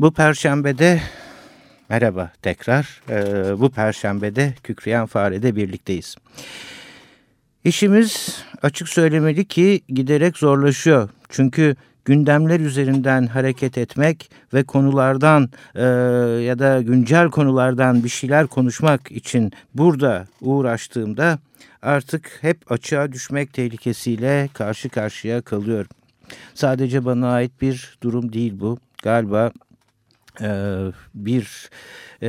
Bu perşembede merhaba tekrar. Ee, bu perşembede Kükreyen Fare'de birlikteyiz. İşimiz açık söylemeli ki giderek zorlaşıyor. Çünkü gündemler üzerinden hareket etmek ve konulardan e, ya da güncel konulardan bir şeyler konuşmak için burada uğraştığımda artık hep açığa düşmek tehlikesiyle karşı karşıya kalıyorum. Sadece bana ait bir durum değil bu. Galiba e, bir e,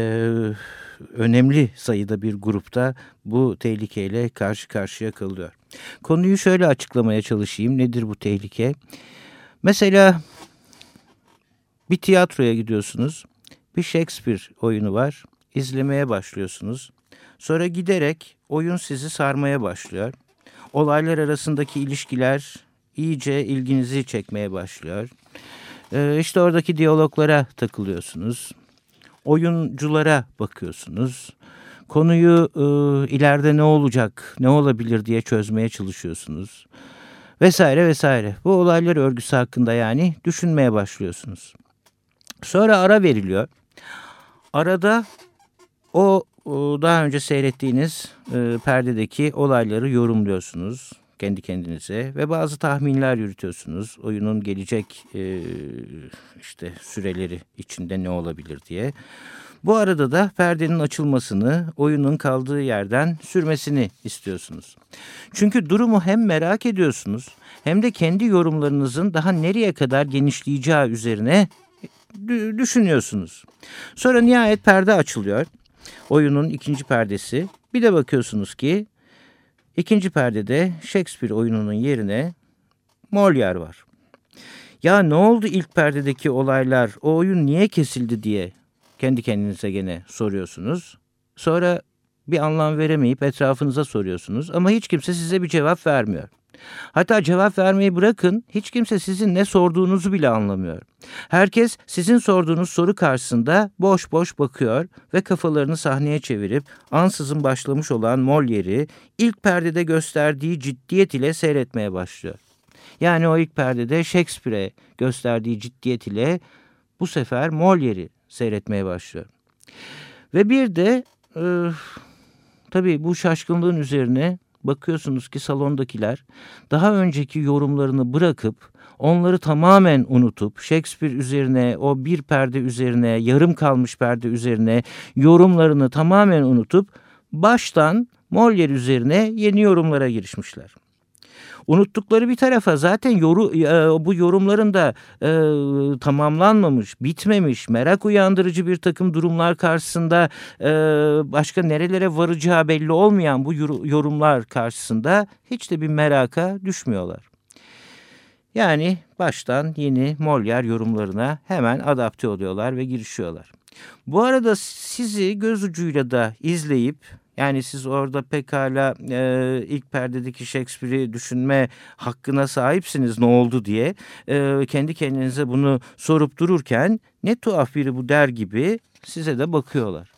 önemli sayıda bir grupta bu tehlikeyle karşı karşıya kalıyor. Konuyu şöyle açıklamaya çalışayım. Nedir bu tehlike? Mesela bir tiyatroya gidiyorsunuz. Bir Shakespeare oyunu var. İzlemeye başlıyorsunuz. Sonra giderek oyun sizi sarmaya başlıyor. Olaylar arasındaki ilişkiler iyice ilginizi çekmeye başlıyor. Ee, işte oradaki diyaloglara takılıyorsunuz. Oyunculara bakıyorsunuz. Konuyu e, ileride ne olacak, ne olabilir diye çözmeye çalışıyorsunuz. Vesaire vesaire. Bu olaylar örgüsü hakkında yani düşünmeye başlıyorsunuz. Sonra ara veriliyor. Arada o daha önce seyrettiğiniz e, perdedeki olayları yorumluyorsunuz kendi kendinize ve bazı tahminler yürütüyorsunuz. Oyunun gelecek e, işte süreleri içinde ne olabilir diye. Bu arada da perdenin açılmasını, oyunun kaldığı yerden sürmesini istiyorsunuz. Çünkü durumu hem merak ediyorsunuz hem de kendi yorumlarınızın daha nereye kadar genişleyeceği üzerine düşünüyorsunuz. Sonra nihayet perde açılıyor. Oyunun ikinci perdesi. Bir de bakıyorsunuz ki ikinci perdede Shakespeare oyununun yerine Molière var. Ya ne oldu ilk perdedeki olaylar, o oyun niye kesildi diye kendi kendinize gene soruyorsunuz. Sonra bir anlam veremeyip etrafınıza soruyorsunuz ama hiç kimse size bir cevap vermiyor. Hatta cevap vermeyi bırakın hiç kimse sizin ne sorduğunuzu bile anlamıyor. Herkes sizin sorduğunuz soru karşısında boş boş bakıyor ve kafalarını sahneye çevirip ansızın başlamış olan Molière'i ilk perdede gösterdiği ciddiyet ile seyretmeye başlıyor. Yani o ilk perdede Shakespeare'e gösterdiği ciddiyet ile bu sefer Molière'i seyretmeye başlıyor. Ve bir de e, tabii bu şaşkınlığın üzerine bakıyorsunuz ki salondakiler daha önceki yorumlarını bırakıp onları tamamen unutup Shakespeare üzerine o bir perde üzerine yarım kalmış perde üzerine yorumlarını tamamen unutup baştan Molière üzerine yeni yorumlara girişmişler. Unuttukları bir tarafa zaten yoru, e, bu yorumların da e, tamamlanmamış, bitmemiş, merak uyandırıcı bir takım durumlar karşısında e, başka nerelere varacağı belli olmayan bu yorumlar karşısında hiç de bir meraka düşmüyorlar. Yani baştan yeni Molière yorumlarına hemen adapte oluyorlar ve girişiyorlar. Bu arada sizi göz ucuyla da izleyip yani siz orada pekala e, ilk perdedeki Shakespeare'i düşünme hakkına sahipsiniz ne oldu diye e, kendi kendinize bunu sorup dururken ne tuhaf biri bu der gibi size de bakıyorlar.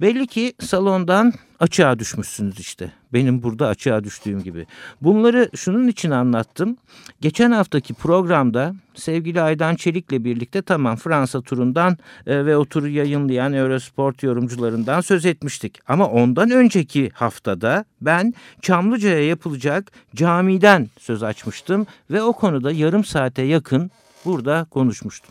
Belli ki salondan açığa düşmüşsünüz işte. Benim burada açığa düştüğüm gibi. Bunları şunun için anlattım. Geçen haftaki programda sevgili Aydan Çelik'le birlikte tamam Fransa turundan e, ve o turu yayınlayan Eurosport yorumcularından söz etmiştik. Ama ondan önceki haftada ben Çamlıca'ya yapılacak camiden söz açmıştım ve o konuda yarım saate yakın burada konuşmuştum.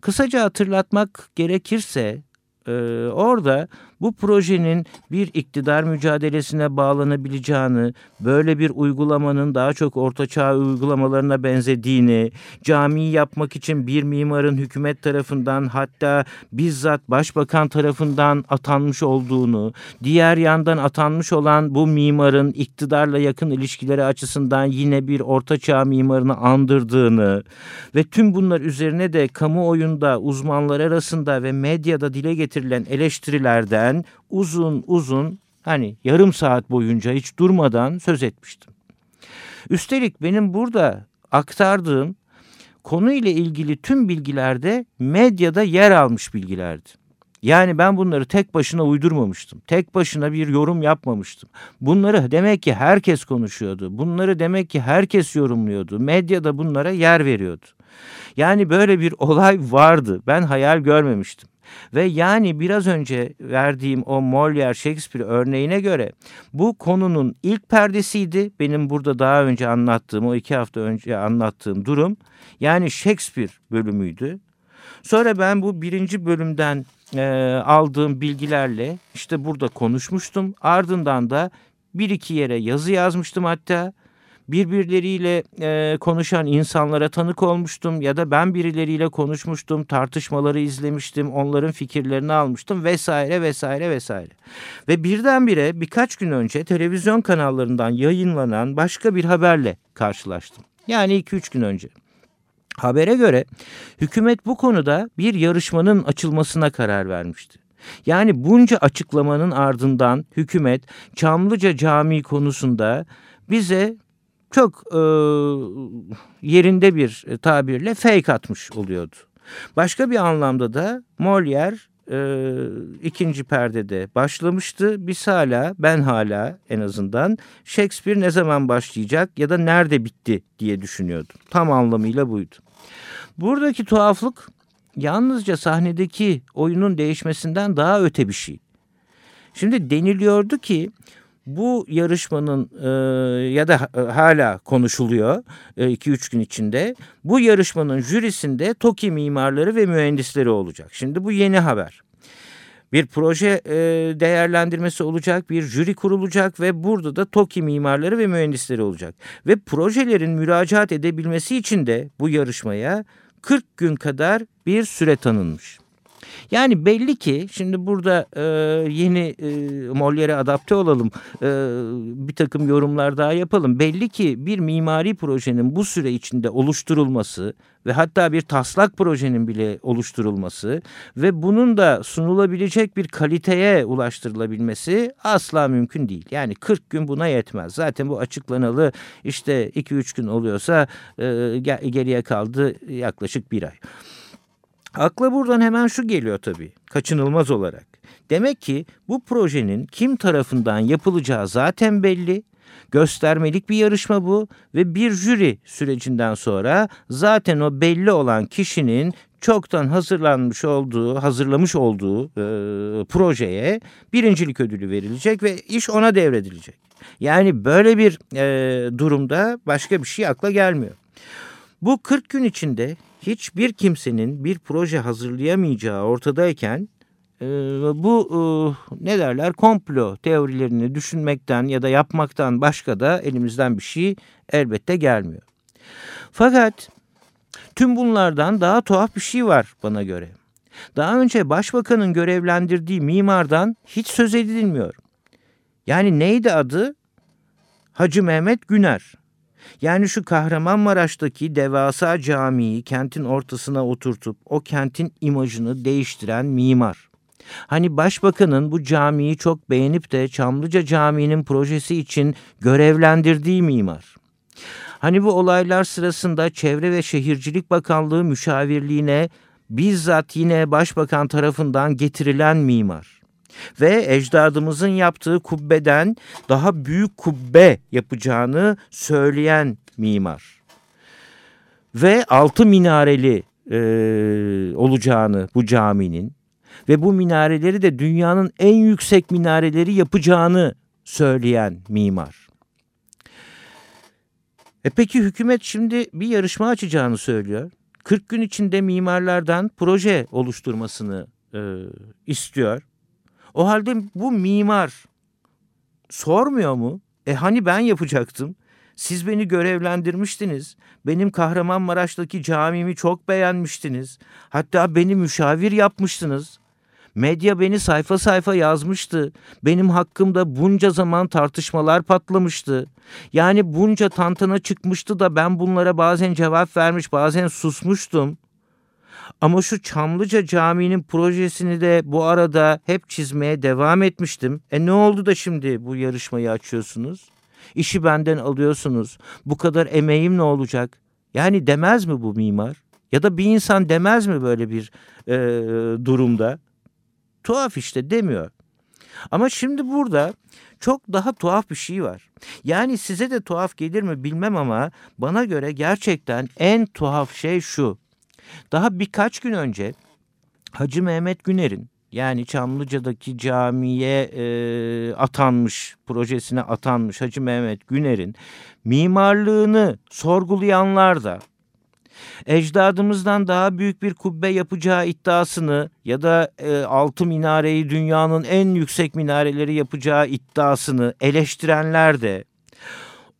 Kısaca hatırlatmak gerekirse ee, orada bu projenin bir iktidar mücadelesine bağlanabileceğini, böyle bir uygulamanın daha çok ortaçağ uygulamalarına benzediğini, camiyi yapmak için bir mimarın hükümet tarafından hatta bizzat başbakan tarafından atanmış olduğunu, diğer yandan atanmış olan bu mimarın iktidarla yakın ilişkileri açısından yine bir ortaçağ mimarını andırdığını ve tüm bunlar üzerine de kamuoyunda uzmanlar arasında ve medyada dile getirilen eleştirilerden uzun uzun hani yarım saat boyunca hiç durmadan söz etmiştim. Üstelik benim burada aktardığım konu ile ilgili tüm bilgilerde medyada yer almış bilgilerdi. Yani ben bunları tek başına uydurmamıştım. Tek başına bir yorum yapmamıştım. Bunları demek ki herkes konuşuyordu. Bunları demek ki herkes yorumluyordu. Medyada bunlara yer veriyordu. Yani böyle bir olay vardı. Ben hayal görmemiştim. Ve yani biraz önce verdiğim o Molière Shakespeare örneğine göre bu konunun ilk perdesiydi. Benim burada daha önce anlattığım o iki hafta önce anlattığım durum. Yani Shakespeare bölümüydü. Sonra ben bu birinci bölümden e, aldığım bilgilerle işte burada konuşmuştum. Ardından da bir iki yere yazı yazmıştım hatta birbirleriyle e, konuşan insanlara tanık olmuştum ya da ben birileriyle konuşmuştum, tartışmaları izlemiştim, onların fikirlerini almıştım vesaire vesaire vesaire. Ve birdenbire birkaç gün önce televizyon kanallarından yayınlanan başka bir haberle karşılaştım. Yani 2-3 gün önce. Habere göre hükümet bu konuda bir yarışmanın açılmasına karar vermişti. Yani bunca açıklamanın ardından hükümet Çamlıca Camii konusunda bize çok e, yerinde bir tabirle fake atmış oluyordu. Başka bir anlamda da Molière e, ikinci perdede başlamıştı. Biz hala ben hala en azından Shakespeare ne zaman başlayacak ya da nerede bitti diye düşünüyordum. Tam anlamıyla buydu. Buradaki tuhaflık yalnızca sahnedeki oyunun değişmesinden daha öte bir şey. Şimdi deniliyordu ki bu yarışmanın e, ya da e, hala konuşuluyor 2-3 e, gün içinde. Bu yarışmanın jürisinde TOKİ mimarları ve mühendisleri olacak. Şimdi bu yeni haber. Bir proje değerlendirmesi olacak, bir jüri kurulacak ve burada da TOKİ mimarları ve mühendisleri olacak. Ve projelerin müracaat edebilmesi için de bu yarışmaya 40 gün kadar bir süre tanınmış. Yani belli ki şimdi burada e, yeni e, Molière'e adapte olalım e, bir takım yorumlar daha yapalım. Belli ki bir mimari projenin bu süre içinde oluşturulması ve hatta bir taslak projenin bile oluşturulması ve bunun da sunulabilecek bir kaliteye ulaştırılabilmesi asla mümkün değil. Yani 40 gün buna yetmez. Zaten bu açıklanalı işte 2-3 gün oluyorsa e, geriye kaldı yaklaşık bir ay. Akla buradan hemen şu geliyor tabii, kaçınılmaz olarak. Demek ki bu projenin kim tarafından yapılacağı zaten belli. Göstermelik bir yarışma bu ve bir jüri sürecinden sonra zaten o belli olan kişinin çoktan hazırlanmış olduğu, hazırlamış olduğu e, projeye birincilik ödülü verilecek ve iş ona devredilecek. Yani böyle bir e, durumda başka bir şey akla gelmiyor. Bu 40 gün içinde hiçbir kimsenin bir proje hazırlayamayacağı ortadayken e, bu e, ne derler komplo teorilerini düşünmekten ya da yapmaktan başka da elimizden bir şey elbette gelmiyor. Fakat tüm bunlardan daha tuhaf bir şey var bana göre. Daha önce başbakanın görevlendirdiği mimardan hiç söz edilmiyor. Yani neydi adı? Hacı Mehmet Güner. Yani şu Kahramanmaraş'taki devasa camiyi kentin ortasına oturtup o kentin imajını değiştiren mimar. Hani başbakanın bu camiyi çok beğenip de Çamlıca Camii'nin projesi için görevlendirdiği mimar. Hani bu olaylar sırasında Çevre ve Şehircilik Bakanlığı müşavirliğine bizzat yine başbakan tarafından getirilen mimar ve ecdadımızın yaptığı kubbeden daha büyük kubbe yapacağını söyleyen mimar. Ve altı minareli e, olacağını bu caminin ve bu minareleri de dünyanın en yüksek minareleri yapacağını söyleyen mimar. E peki hükümet şimdi bir yarışma açacağını söylüyor. 40 gün içinde mimarlardan proje oluşturmasını e, istiyor. O halde bu mimar sormuyor mu? E hani ben yapacaktım? Siz beni görevlendirmiştiniz. Benim Kahramanmaraş'taki camimi çok beğenmiştiniz. Hatta beni müşavir yapmıştınız. Medya beni sayfa sayfa yazmıştı. Benim hakkımda bunca zaman tartışmalar patlamıştı. Yani bunca tantana çıkmıştı da ben bunlara bazen cevap vermiş, bazen susmuştum. Ama şu Çamlıca Camii'nin projesini de bu arada hep çizmeye devam etmiştim. E ne oldu da şimdi bu yarışmayı açıyorsunuz? İşi benden alıyorsunuz. Bu kadar emeğim ne olacak? Yani demez mi bu mimar? Ya da bir insan demez mi böyle bir e, durumda? Tuhaf işte demiyor. Ama şimdi burada çok daha tuhaf bir şey var. Yani size de tuhaf gelir mi bilmem ama bana göre gerçekten en tuhaf şey şu. Daha birkaç gün önce Hacı Mehmet Güner'in yani Çamlıca'daki camiye e, atanmış, projesine atanmış Hacı Mehmet Güner'in mimarlığını sorgulayanlar da ecdadımızdan daha büyük bir kubbe yapacağı iddiasını ya da e, altı minareyi dünyanın en yüksek minareleri yapacağı iddiasını eleştirenler de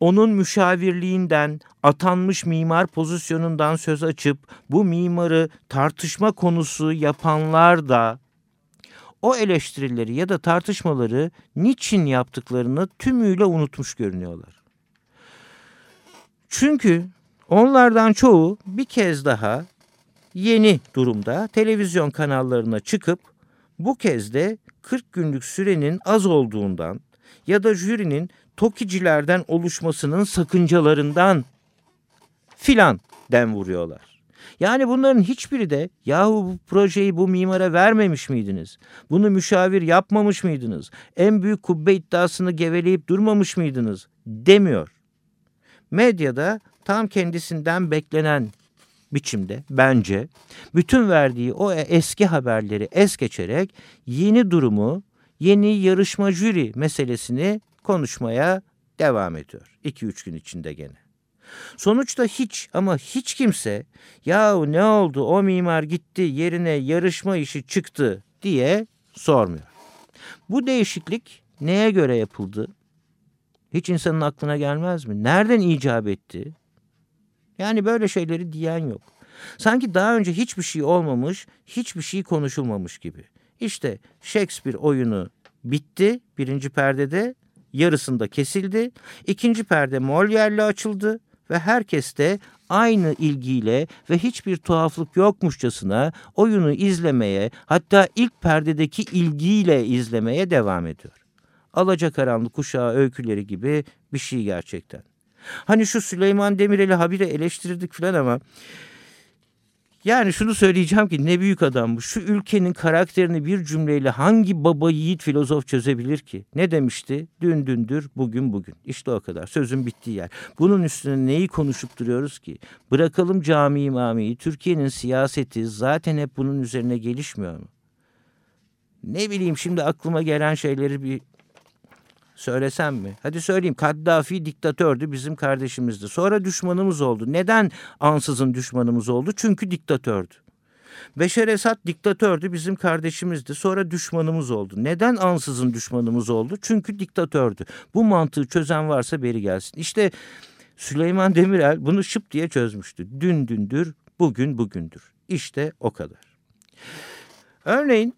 onun müşavirliğinden, atanmış mimar pozisyonundan söz açıp bu mimarı tartışma konusu yapanlar da o eleştirileri ya da tartışmaları niçin yaptıklarını tümüyle unutmuş görünüyorlar. Çünkü onlardan çoğu bir kez daha yeni durumda televizyon kanallarına çıkıp bu kez de 40 günlük sürenin az olduğundan ya da jürinin tokicilerden oluşmasının sakıncalarından filan den vuruyorlar. Yani bunların hiçbiri de yahu bu projeyi bu mimara vermemiş miydiniz? Bunu müşavir yapmamış mıydınız? En büyük kubbe iddiasını geveleyip durmamış mıydınız? Demiyor. Medyada tam kendisinden beklenen biçimde bence bütün verdiği o eski haberleri es geçerek yeni durumu, yeni yarışma jüri meselesini konuşmaya devam ediyor. 2-3 gün içinde gene. Sonuçta hiç ama hiç kimse yahu ne oldu o mimar gitti yerine yarışma işi çıktı diye sormuyor. Bu değişiklik neye göre yapıldı? Hiç insanın aklına gelmez mi? Nereden icap etti? Yani böyle şeyleri diyen yok. Sanki daha önce hiçbir şey olmamış, hiçbir şey konuşulmamış gibi. İşte Shakespeare oyunu bitti birinci perdede, yarısında kesildi. İkinci perde Molière'le açıldı ve herkes de aynı ilgiyle ve hiçbir tuhaflık yokmuşçasına oyunu izlemeye hatta ilk perdedeki ilgiyle izlemeye devam ediyor. Alacakaranlık kuşağı öyküleri gibi bir şey gerçekten. Hani şu Süleyman Demirel'i habire eleştirdik falan ama yani şunu söyleyeceğim ki ne büyük adam bu. Şu ülkenin karakterini bir cümleyle hangi baba yiğit filozof çözebilir ki? Ne demişti? Dün dündür, bugün bugün. İşte o kadar. Sözün bittiği yer. Bunun üstüne neyi konuşup duruyoruz ki? Bırakalım cami imamiyi. Türkiye'nin siyaseti zaten hep bunun üzerine gelişmiyor mu? Ne bileyim şimdi aklıma gelen şeyleri bir Söylesem mi? Hadi söyleyeyim. Kaddafi diktatördü, bizim kardeşimizdi. Sonra düşmanımız oldu. Neden ansızın düşmanımız oldu? Çünkü diktatördü. Beşer Esad diktatördü, bizim kardeşimizdi. Sonra düşmanımız oldu. Neden ansızın düşmanımız oldu? Çünkü diktatördü. Bu mantığı çözen varsa beri gelsin. İşte Süleyman Demirel bunu şıp diye çözmüştü. Dün dündür, bugün bugündür. İşte o kadar. Örneğin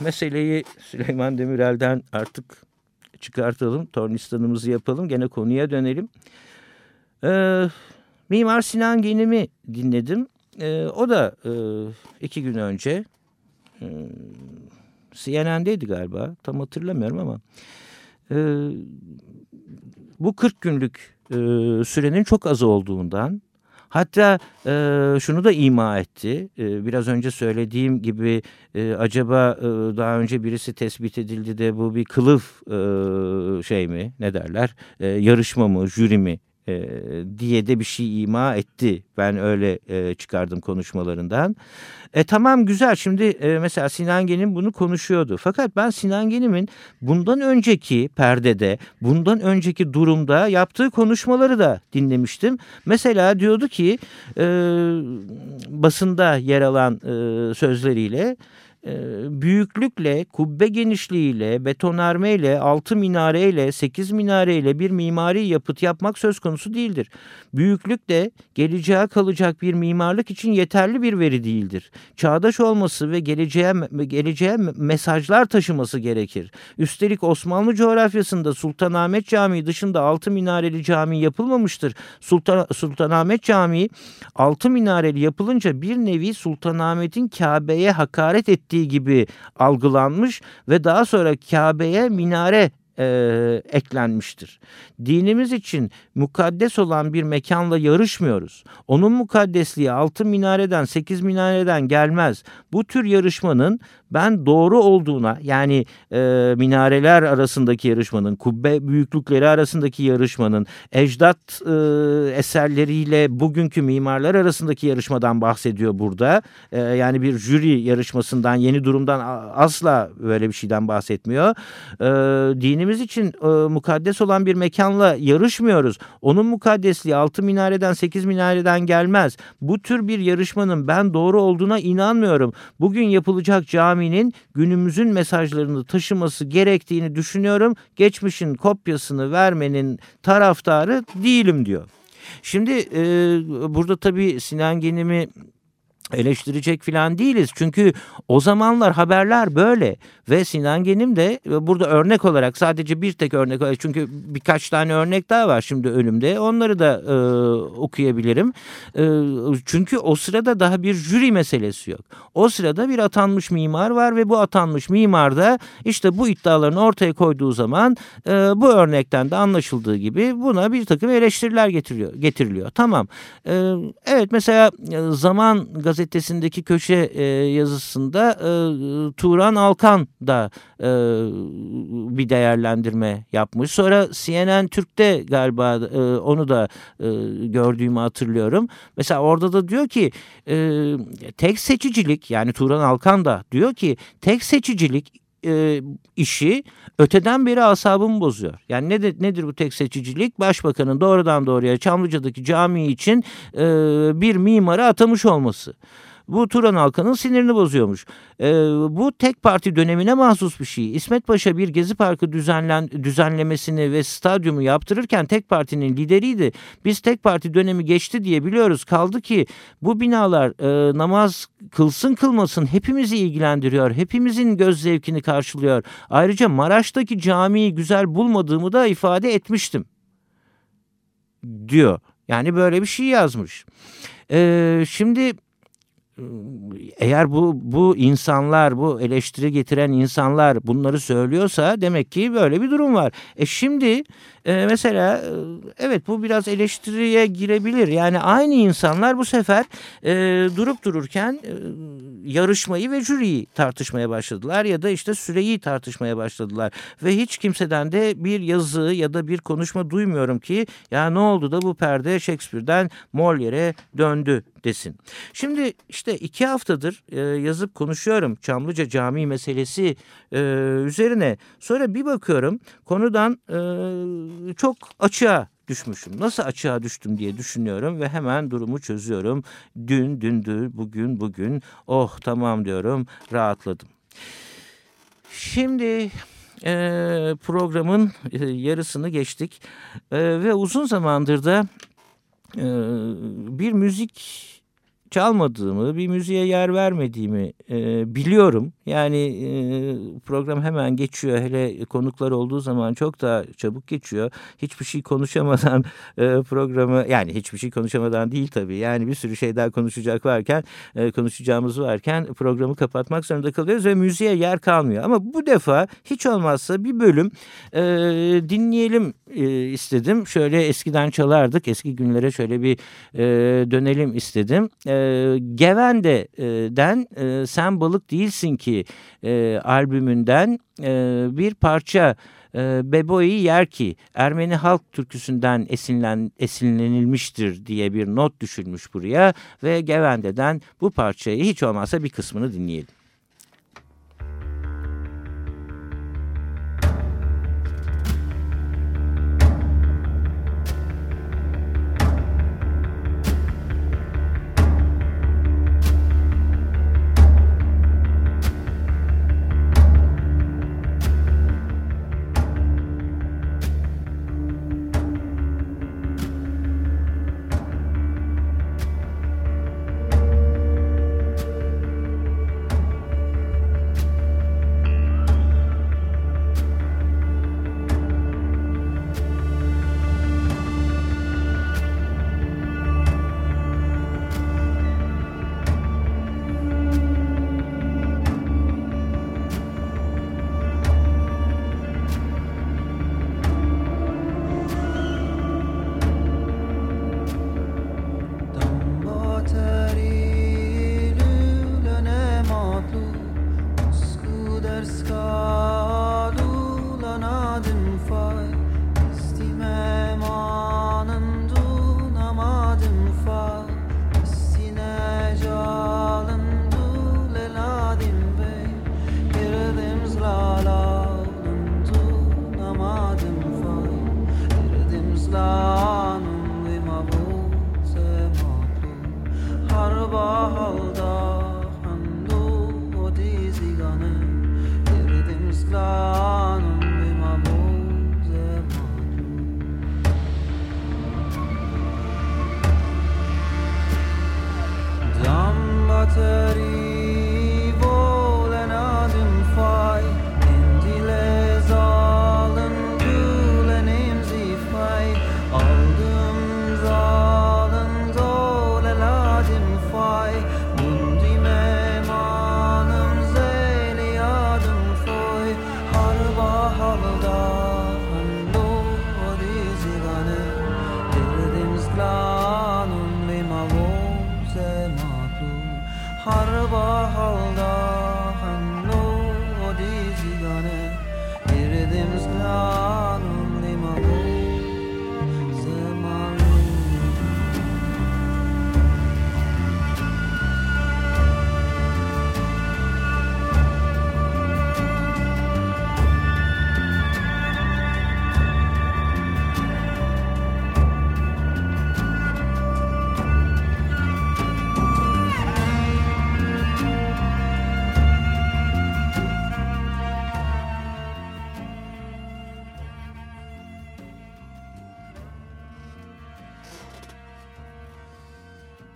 meseleyi Süleyman Demirel'den artık çıkartalım. Tornistanımızı yapalım. Gene konuya dönelim. Ee, Mimar Sinan Genim'i dinledim. Ee, o da e, iki gün önce e, CNN'deydi galiba. Tam hatırlamıyorum ama e, bu 40 günlük e, sürenin çok az olduğundan Hatta e, şunu da ima etti. E, biraz önce söylediğim gibi e, acaba e, daha önce birisi tespit edildi de bu bir kılıf e, şey mi ne derler e, yarışma mı jüri mi e, diye de bir şey ima etti. Ben öyle e, çıkardım konuşmalarından. E tamam güzel şimdi e, mesela Sinan Gen'in bunu konuşuyordu. Fakat ben Sinan Gen'in bundan önceki perdede, bundan önceki durumda yaptığı konuşmaları da dinlemiştim. Mesela diyordu ki e, basında yer alan e, sözleriyle büyüklükle, kubbe genişliğiyle, betonarmeyle, altı minareyle, sekiz minareyle bir mimari yapıt yapmak söz konusu değildir. Büyüklük de geleceğe kalacak bir mimarlık için yeterli bir veri değildir. Çağdaş olması ve geleceğe, geleceğe mesajlar taşıması gerekir. Üstelik Osmanlı coğrafyasında Sultanahmet Camii dışında altı minareli cami yapılmamıştır. Sultan, Sultanahmet Camii altı minareli yapılınca bir nevi Sultanahmet'in Kabe'ye hakaret ettiği gibi algılanmış ve daha sonra Kabe'ye minare e, eklenmiştir. Dinimiz için mukaddes olan bir mekanla yarışmıyoruz. Onun mukaddesliği altı minareden sekiz minareden gelmez. Bu tür yarışmanın ben doğru olduğuna yani e, minareler arasındaki yarışmanın, kubbe büyüklükleri arasındaki yarışmanın, ecdat e, eserleriyle bugünkü mimarlar arasındaki yarışmadan bahsediyor burada. E, yani bir jüri yarışmasından, yeni durumdan asla böyle bir şeyden bahsetmiyor. E, dinimiz için e, mukaddes olan bir mekanla yarışmıyoruz. Onun mukaddesliği altı minareden sekiz minareden gelmez. Bu tür bir yarışmanın ben doğru olduğuna inanmıyorum. Bugün yapılacak cami caminin günümüzün mesajlarını taşıması gerektiğini düşünüyorum. Geçmişin kopyasını vermenin taraftarı değilim diyor. Şimdi e, burada tabii Sinan Genim'i eleştirecek falan değiliz. Çünkü o zamanlar haberler böyle ve Sinan Genim de e, burada örnek olarak sadece bir tek örnek olarak çünkü birkaç tane örnek daha var şimdi önümde onları da e, okuyabilirim. E, çünkü o sırada daha bir jüri meselesi yok. O sırada bir atanmış mimar var ve bu atanmış mimar da işte bu iddialarını ortaya koyduğu zaman e, bu örnekten de anlaşıldığı gibi buna bir takım eleştiriler getiriliyor. getiriliyor. Tamam. E, evet mesela e, Zaman gazetesi gazetesindeki köşe e, yazısında e, Turan Alkan da e, bir değerlendirme yapmış. Sonra CNN Türk'te galiba e, onu da e, gördüğümü hatırlıyorum. Mesela orada da diyor ki e, tek seçicilik yani Turan Alkan da diyor ki tek seçicilik e, işi öteden beri asabımı bozuyor. Yani nedir, nedir bu tek seçicilik? Başbakanın doğrudan doğruya Çamlıca'daki cami için e, bir mimarı atamış olması. Bu Turan halkının sinirini bozuyormuş. E, bu tek parti dönemine mahsus bir şey. İsmet Paşa bir gezi parkı düzenlen, düzenlemesini ve stadyumu yaptırırken tek partinin lideriydi. Biz tek parti dönemi geçti diye biliyoruz. Kaldı ki bu binalar e, namaz kılsın kılmasın hepimizi ilgilendiriyor. Hepimizin göz zevkini karşılıyor. Ayrıca Maraş'taki camiyi güzel bulmadığımı da ifade etmiştim diyor. Yani böyle bir şey yazmış. Ee, şimdi eğer bu bu insanlar bu eleştiri getiren insanlar bunları söylüyorsa demek ki böyle bir durum var. E şimdi e, mesela e, evet bu biraz eleştiriye girebilir. Yani aynı insanlar bu sefer e, durup dururken e, yarışmayı ve jüriyi tartışmaya başladılar ya da işte süreyi tartışmaya başladılar. Ve hiç kimseden de bir yazı ya da bir konuşma duymuyorum ki ya ne oldu da bu perde Shakespeare'den Molière'e döndü desin. Şimdi işte iki haftadır e, yazıp konuşuyorum Çamlıca Camii meselesi e, üzerine. Sonra bir bakıyorum konudan e, çok açığa düşmüşüm. Nasıl açığa düştüm diye düşünüyorum ve hemen durumu çözüyorum. Dün dündür, bugün bugün. Oh tamam diyorum, rahatladım. Şimdi e, programın e, yarısını geçtik e, ve uzun zamandır da bir müzik çalmadığımı, bir müziğe yer vermediğimi e, biliyorum. Yani e, program hemen geçiyor. Hele konuklar olduğu zaman çok da çabuk geçiyor. Hiçbir şey konuşamadan e, programı yani hiçbir şey konuşamadan değil tabii. Yani bir sürü şey daha konuşacak varken e, konuşacağımız varken programı kapatmak zorunda kalıyoruz ve müziğe yer kalmıyor. Ama bu defa hiç olmazsa bir bölüm e, dinleyelim e, istedim. Şöyle eskiden çalardık. Eski günlere şöyle bir e, dönelim istedim. E, Gevende'den e, Sen Balık Değilsin Ki e, albümünden e, bir parça e, Bebo'yu yer ki Ermeni halk türküsünden esinlen, esinlenilmiştir diye bir not düşülmüş buraya ve Gevende'den bu parçayı hiç olmazsa bir kısmını dinleyelim.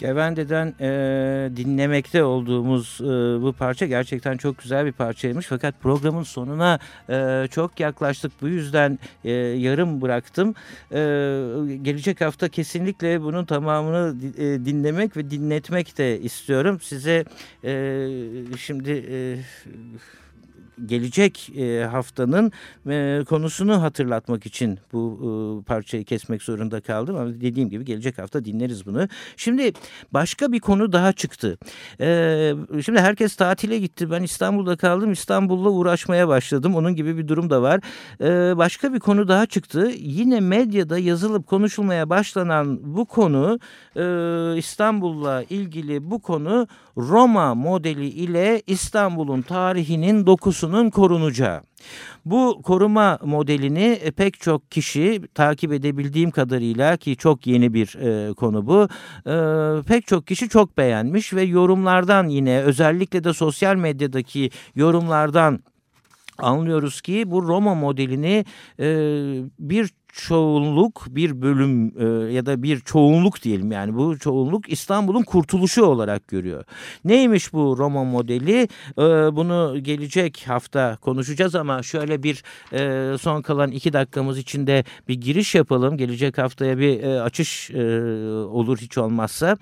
Gevende'den e, dinlemekte olduğumuz e, bu parça gerçekten çok güzel bir parçaymış. Fakat programın sonuna e, çok yaklaştık. Bu yüzden e, yarım bıraktım. E, gelecek hafta kesinlikle bunun tamamını e, dinlemek ve dinletmek de istiyorum. Size e, şimdi... E, gelecek e, haftanın e, konusunu hatırlatmak için bu e, parçayı kesmek zorunda kaldım. Ama dediğim gibi gelecek hafta dinleriz bunu. Şimdi başka bir konu daha çıktı. Şimdi herkes tatile gitti. Ben İstanbul'da kaldım. İstanbul'la uğraşmaya başladım. Onun gibi bir durum da var. Başka bir konu daha çıktı. Yine medyada yazılıp konuşulmaya başlanan bu konu İstanbul'la ilgili bu konu Roma modeli ile İstanbul'un tarihinin dokusunun korunacağı. Bu koruma modelini e, pek çok kişi takip edebildiğim kadarıyla ki çok yeni bir e, konu bu. E, pek çok kişi çok beğenmiş ve yorumlardan yine özellikle de sosyal medyadaki yorumlardan anlıyoruz ki bu Roma modelini e, bir çoğunluk bir bölüm e, ya da bir çoğunluk diyelim yani bu çoğunluk İstanbul'un kurtuluşu olarak görüyor. Neymiş bu Roma modeli? E, bunu gelecek hafta konuşacağız ama şöyle bir e, son kalan iki dakikamız içinde bir giriş yapalım. Gelecek haftaya bir e, açış e, olur hiç olmazsa.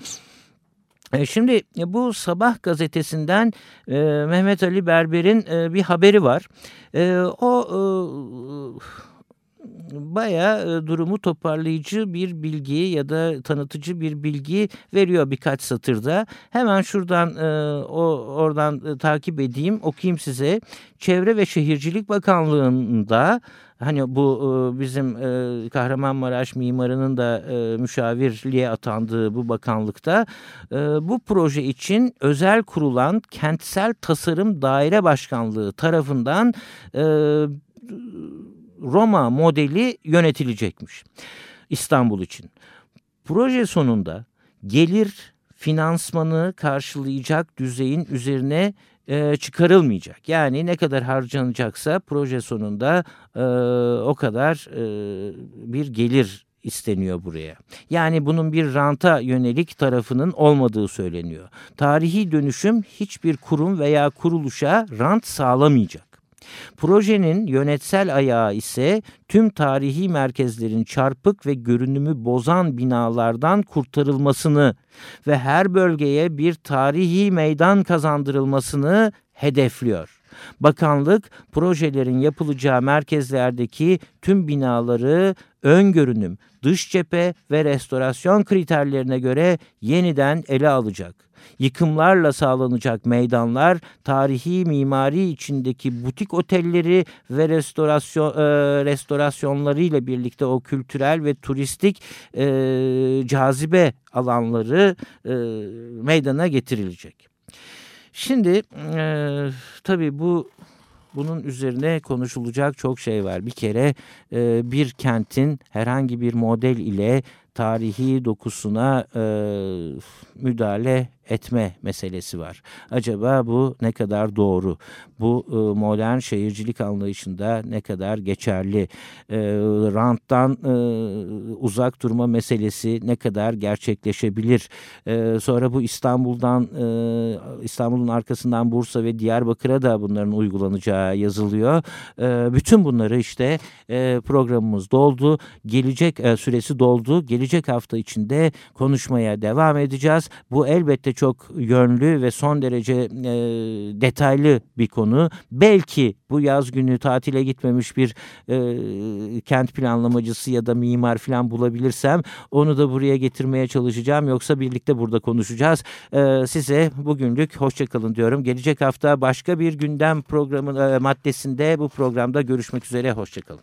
E, şimdi bu Sabah gazetesinden e, Mehmet Ali Berber'in e, bir haberi var. E, o e, bayağı durumu toparlayıcı bir bilgi ya da tanıtıcı bir bilgi veriyor birkaç satırda. Hemen şuradan e, o oradan e, takip edeyim, okuyayım size. Çevre ve Şehircilik Bakanlığı'nda hani bu e, bizim e, Kahramanmaraş mimarının da e, müşavirliğe atandığı bu bakanlıkta bu proje için özel kurulan Kentsel Tasarım Daire Başkanlığı tarafından Roma modeli yönetilecekmiş İstanbul için. Proje sonunda gelir finansmanı karşılayacak düzeyin üzerine e, çıkarılmayacak. Yani ne kadar harcanacaksa proje sonunda e, o kadar e, bir gelir isteniyor buraya. Yani bunun bir ranta yönelik tarafının olmadığı söyleniyor. Tarihi dönüşüm hiçbir kurum veya kuruluşa rant sağlamayacak. Projenin yönetsel ayağı ise tüm tarihi merkezlerin çarpık ve görünümü bozan binalardan kurtarılmasını ve her bölgeye bir tarihi meydan kazandırılmasını hedefliyor. Bakanlık projelerin yapılacağı merkezlerdeki tüm binaları ön görünüm, dış cephe ve restorasyon kriterlerine göre yeniden ele alacak yıkımlarla sağlanacak meydanlar, tarihi mimari içindeki butik otelleri ve restorasyon e, restorasyonlarıyla birlikte o kültürel ve turistik e, cazibe alanları e, meydana getirilecek. Şimdi e, tabii bu bunun üzerine konuşulacak çok şey var. Bir kere e, bir kentin herhangi bir model ile tarihi dokusuna e, müdahale etme meselesi var. Acaba bu ne kadar doğru? Bu e, modern şehircilik anlayışında ne kadar geçerli? E, ranttan e, uzak durma meselesi ne kadar gerçekleşebilir? E, sonra bu İstanbul'dan e, İstanbul'un arkasından Bursa ve Diyarbakır'a da bunların uygulanacağı yazılıyor. E, bütün bunları işte e, programımız doldu. Gelecek e, süresi doldu. Gelecek hafta içinde konuşmaya devam edeceğiz. Bu elbette çok yönlü ve son derece e, detaylı bir konu. Belki bu yaz günü tatile gitmemiş bir e, kent planlamacısı ya da mimar falan bulabilirsem onu da buraya getirmeye çalışacağım. Yoksa birlikte burada konuşacağız. E, size bugünlük hoşçakalın diyorum. Gelecek hafta başka bir gündem programı e, maddesinde bu programda görüşmek üzere. Hoşçakalın.